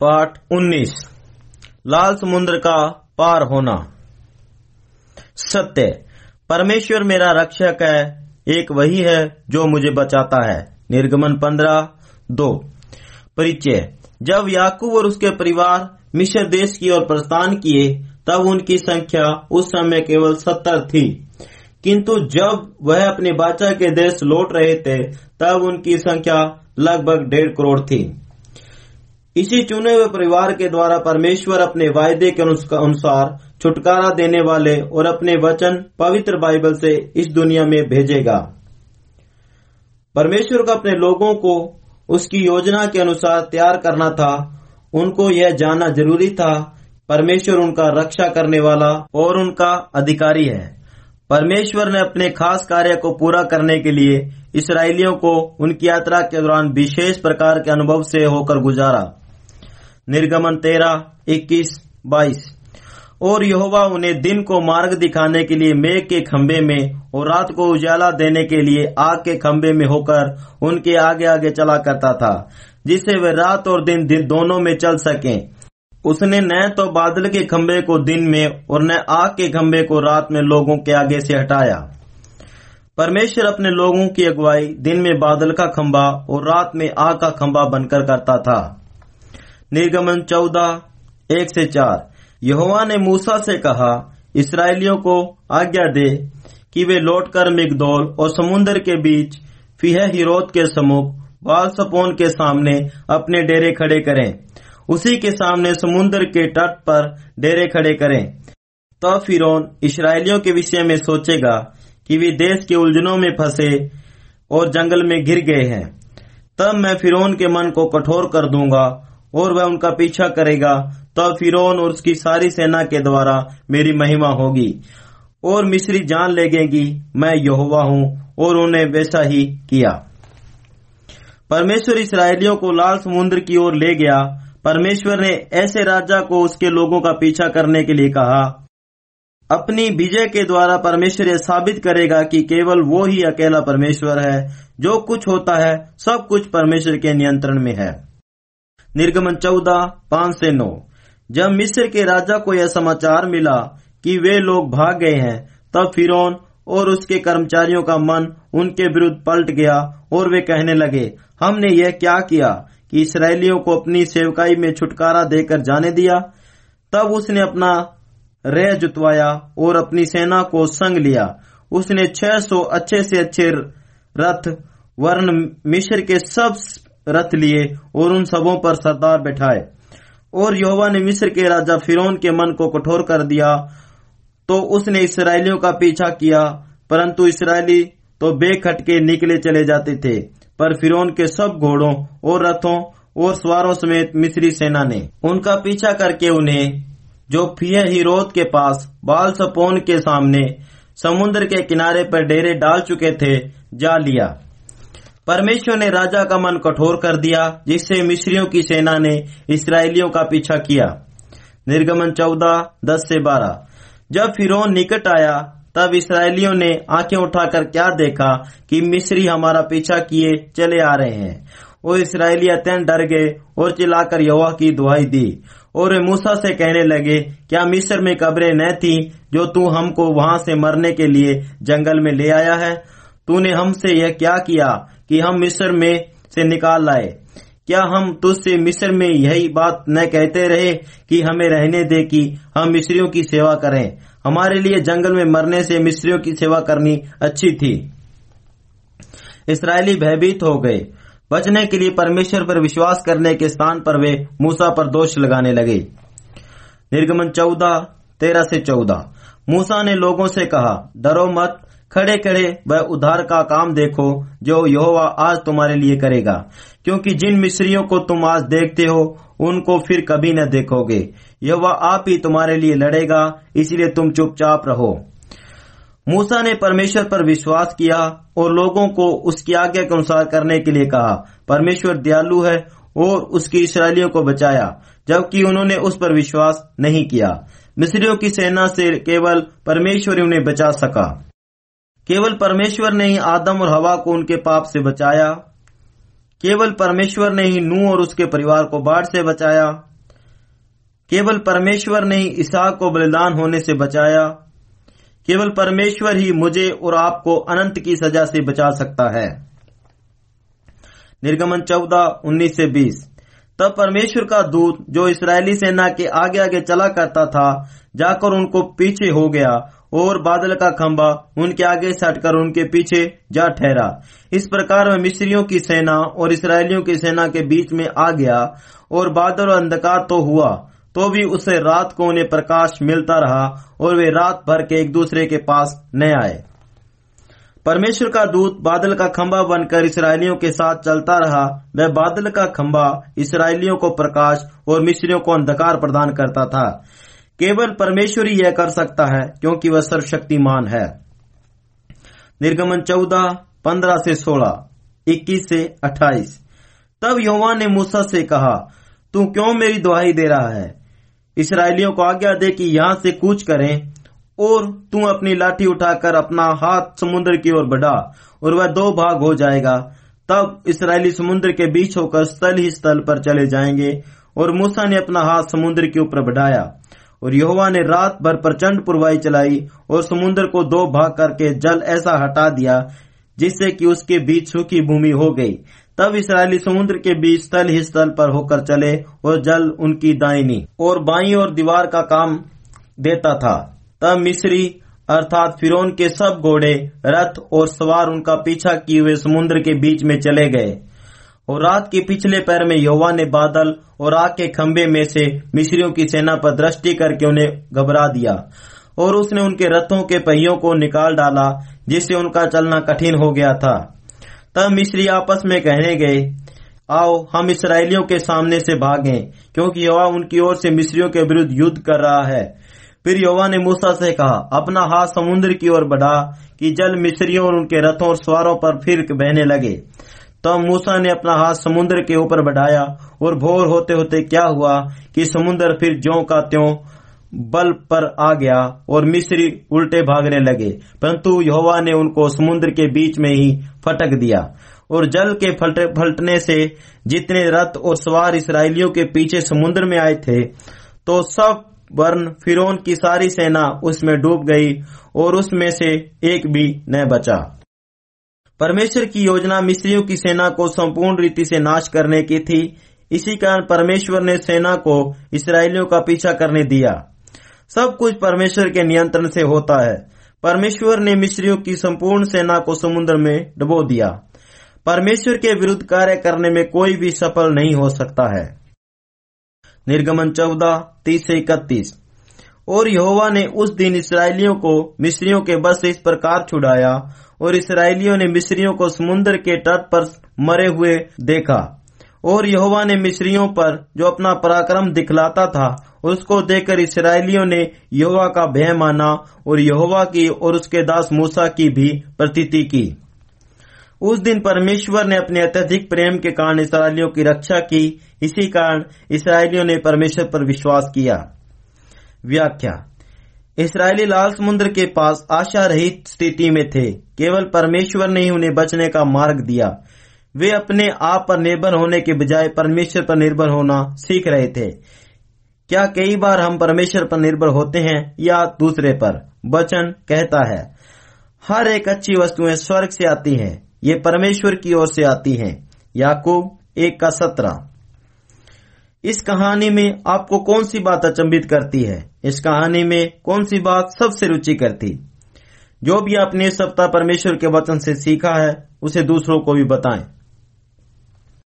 पाठ 19 लाल समुद्र का पार होना। सत्य। परमेश्वर मेरा रक्षक है, एक वही है जो मुझे बचाता है। निर्गमन पंद्रह, दो। परिचय। जब याकूब और उसके परिवार मिश्र देश की ओर प्रस्थान किए, तब उनकी संख्या उस समय केवल सत्तर थी। किंतु जब वह अपने बाचा के देश लौट रहे थे, तब उनकी संख्या लगभग डेढ़ करोड़ थी। इसी चुने हुए परिवार के द्वारा परमेश्वर अपने वायदे के अनुसार छुटकारा देने वाले और अपने वचन पवित्र बाइबल से इस दुनिया में भेजेगा। परमेश्वर को अपने लोगों को उसकी योजना के अनुसार तैयार करना था। उनको यह जानना ज़रूरी था, परमेश्वर उनका रक्षा करने वाला और उनका अधिकारी है। परमेश्वर ने अपने खास कार्य को पूरा करने के लिए इसराइलियों को उनकी यात्रा के दौरान विशेष प्रकार के अनुभव से होकर गुजारा। निर्गमन तेरह इक्कीस बाईस। और यहोवा उन्हें दिन को मार्ग दिखाने के लिए मेघ के खंभे में और रात को उजाला देने के लिए आग के खंभे में होकर उनके आगे आगे चला करता था जिससे वे रात और दिन, दिन दोनों में चल सकें। उसने न तो बादल के खंभे को दिन में और न आग के खंभे को रात में लोगों के आगे से हटाया। परमेश्वर अपने लोगों की अगुवाई दिन में बादल का खम्बा और रात में आग का खम्बा बनकर करता था। निर्गमन चौदह, एक से चार। यहोवा ने मूसा से कहा, इसराइलियों को आज्ञा दे कि वे लौटकर मिगदौल और समुन्द्र के बीच फिह हिरोत के सम्मुख बाल सपोन के सामने अपने डेरे खड़े करें। उसी के सामने समुन्द्र के तट पर डेरे खड़े करें। तो फिर इसराइलियों के विषय में सोचेगा कि वे देश के उलझनों में फंसे और जंगल में गिर गए हैं। तब मैं फिरौन के मन को कठोर कर दूँगा और वह उनका पीछा करेगा, तब फिरौन और उसकी सारी सेना के द्वारा मेरी महिमा होगी। और मिस्री जान लेगेगी, मैं यहोवा हूँ, और उन्हें वैसा ही किया। परमेश्वर इसराइलियों को लाल समुद्र की ओर ले गया। परमेश्वर ने ऐसे राजा को उसके लोगों का पीछा करने के लिए कहा। अपनी विजय के द्वारा परमेश्वर यह साबित करेगा कि केवल वो ही अकेला परमेश्वर है। जो कुछ होता है, सब कुछ परमेश्वर के नियंत्रण में है। निर्गमन चौदह, पाँच से नौ। जब मिस्र के राजा को यह समाचार मिला कि वे लोग भाग गए हैं, तब फिर और उसके कर्मचारियों का मन उनके विरुद्ध पलट गया और वे कहने लगे, हमने यह क्या किया कि इसराइलियों को अपनी सेवकाई में छुटकारा देकर जाने दिया? तब उसने अपना रह जुतवाया और अपनी सेना को संग लिया। उसने 600 अच्छे से अच्छे रथ, वर्ण मिश्र के सब रथ लिए और उन सबों पर सरदार बैठाए। और योवा ने मिस्र के राजा फिरौन के मन को कठोर कर दिया तो उसने इसराइलियों का पीछा किया, परंतु इसराइली तो बेखटके निकले चले जाते थे। पर फिरौन के सब घोड़ों और रथों और सवारों समेत मिस्री सेना ने उनका पीछा करके उन्हें, जो फिय हिरोत के पास, बाल सपोन के सामने, समुद्र के किनारे पर डेरे डाल चुके थे, जा लिया। परमेश्वर ने राजा का मन कठोर कर दिया, जिससे मिश्रियों की सेना ने इसराइलियों का पीछा किया। निर्गमन चौदह, दस से बारह। जब फिरौन निकट आया, तब इसराइलियों ने आँखें उठाकर क्या देखा कि मिस्री हमारा पीछा किए चले आ रहे हैं। वो इसराइली अत्यंत डर गए और चिल्लाकर यवा की दुहाई दी। और वे मूसा से कहने लगे, क्या मिस्र में कब्रें न थी जो तू हमको वहाँ से मरने के लिए जंगल में ले आया है? तूने हमसे यह क्या किया कि हम मिस्र में से निकाल लाए? क्या हम तुझसे मिस्र में यही बात न कहते रहे कि हमें रहने दे कि हम मिस्रियों की सेवा करें? हमारे लिए जंगल में मरने से मिस्रियों की सेवा करनी अच्छी थी। इसराइली भयभीत हो गए। बचने के लिए परमेश्वर पर विश्वास करने के स्थान पर वे मूसा पर दोष लगाने लगे। निर्गमन चौदह, तेरह से चौदह। मूसा ने लोगों से कहा, डरो मत खड़े खड़े वह उधार का काम देखो, जो यहोवा आज तुम्हारे लिए करेगा। क्योंकि जिन मिस्रियों को तुम आज देखते हो, उनको फिर कभी न देखोगे। यहोवा आप ही तुम्हारे लिए लड़ेगा, इसलिए तुम चुपचाप रहो। मूसा ने परमेश्वर पर विश्वास किया और लोगों को उसकी आज्ञा के अनुसार करने के लिए कहा। परमेश्वर दयालु है और उसकी इसराइलियों को बचाया, जबकि उन्होंने उस पर विश्वास नहीं किया। मिस्रियों की सेना से केवल परमेश्वर उन्हें बचा सका। केवल परमेश्वर ने ही आदम और हवा को उनके पाप से बचाया। केवल परमेश्वर ने ही नू और उसके परिवार को बाढ़ से बचाया। केवल परमेश्वर ने ही इसहाक को बलिदान होने से बचाया। केवल परमेश्वर ही मुझे और आपको अनंत की सजा से बचा सकता है। निर्गमन चौदह, उन्नीस से बीस। तब परमेश्वर का दूत, जो इसराइली सेना के आगे आगे चला करता था, जाकर उनको पीछे हो गया और बादल का खंबा उनके आगे सटकर उनके पीछे जा ठहरा। इस प्रकार वह मिस्रियों की सेना और इसराइलियों की सेना के बीच में आ गया और बादल और अंधकार तो हुआ तो भी उसे रात को उन्हें प्रकाश मिलता रहा और वे रात भर के एक दूसरे के पास न आए। परमेश्वर का दूत बादल का खंबा बनकर इसराइलियों के साथ चलता रहा। वह बादल का खंबा इसराइलियों को प्रकाश और मिस्रियों को अंधकार प्रदान करता था। केवल परमेश्वर ही यह कर सकता है, क्योंकि वह सर्वशक्तिमान है। निर्गमन चौदह, पंद्रह से सोलह, इक्कीस से अट्ठाईस। तब योवा ने मूसा से कहा, तू क्यों मेरी दुआई दे रहा है? इसराइलियों को आज्ञा दे कि यहाँ से कूच करें, और तू अपनी लाठी उठाकर अपना हाथ समुद्र की ओर बढ़ा, और वह दो भाग हो जाएगा। तब इसराइली समुद्र के बीच होकर स्थल ही स्थल पर चले जाएँगे, और मूसा ने अपना हाथ समुद्र के ऊपर बढ़ाया। और यहोवा ने रात भर प्रचंड पुरवाई चलाई और समुन्द्र को दो भाग करके जल ऐसा हटा दिया, जिससे कि उसके बीच सूखी भूमि हो गई। तब इसराइली समुद्र के बीच स्थल ही स्थल पर होकर चले और जल उनकी दाइनी और बाई और दीवार का काम देता था। तब मिस्री अर्थात फिरौन के सब घोड़े, रथ और सवार उनका पीछा किए हुए समुद्र के बीच में चले गए। और रात के पिछले पैर में योवा ने बादल और आग के खंबे में से मिस्रियों की सेना पर दृष्टि करके उन्हें घबरा दिया। और उसने उनके रथों के पहियों को निकाल डाला, जिससे उनका चलना कठिन हो गया था। तब मिस्री आपस में कहने गए, आओ, हम इसराइलियों के सामने से भागें, क्योंकि यवा उनकी ओर से मिस्रियों के विरुद्ध युद्ध कर रहा है। फिर योवा ने मूसा से कहा, अपना हाथ समुद्र की ओर बढ़ा, कि जल मिस्रियों और उनके रथों और सवारों पर फिर बहने लगे। तब तो मूसा ने अपना हाथ समुद्र के ऊपर बढ़ाया और भोर होते होते क्या हुआ कि समुद्र फिर ज्यो का त्यों बल पर आ गया और मिस्री उल्टे भागने लगे। परंतु यहोवा ने उनको समुद्र के बीच में ही फटक दिया और जल के फलटने से जितने रथ और सवार इसराइलियों के पीछे समुद्र में आए थे तो सब वर्ण फिरौन की सारी सेना उसमें डूब गई और उसमें से एक भी न बचा। परमेश्वर की योजना मिस्रियों की सेना को संपूर्ण रीति से नाश करने की थी। इसी कारण परमेश्वर ने सेना को इसराइलियों का पीछा करने दिया। सब कुछ परमेश्वर के नियंत्रण से होता है। परमेश्वर ने मिस्रियों की संपूर्ण सेना को समुद्र में डबो दिया। परमेश्वर के विरुद्ध कार्य करने में कोई भी सफल नहीं हो सकता है। निर्गमन चौदह, तीस से इकतीस। और यहोवा ने उस दिन इसराइलियों को मिस्रियों के बस से इस प्रकार छुड़ाया, और इसराइलियों ने मिस्रियों को समुन्द्र के तट पर मरे हुए देखा। और यहोवा ने मिस्रियों पर जो अपना पराक्रम दिखलाता था, उसको देखकर इसराइलियों ने यहोवा का भय माना, और यहोवा की और उसके दास मूसा की भी प्रतीति की। उस दिन परमेश्वर ने अपने अत्यधिक प्रेम के कारण इसराइलियों की रक्षा की, इसी कारण इसराइलियों ने परमेश्वर पर विश्वास किया। व्याख्या। इसराइली लाल समुद्र के पास आशा रहित स्थिति में थे। केवल परमेश्वर ने ही उन्हें बचने का मार्ग दिया। वे अपने आप पर निर्भर होने के बजाय परमेश्वर पर निर्भर होना सीख रहे थे। क्या कई बार हम परमेश्वर पर निर्भर होते हैं या दूसरे पर? वचन कहता है, हर एक अच्छी वस्तुएँ स्वर्ग से आती हैं। ये परमेश्वर की ओर से आती हैं। याकूब एक का सत्रह। इस कहानी में आपको कौन सी बात अचंबित करती है? इस कहानी में कौन सी बात सबसे रुचि करती? जो भी आपने सप्ताह परमेश्वर के वचन से सीखा है, उसे दूसरों को भी बताएँ।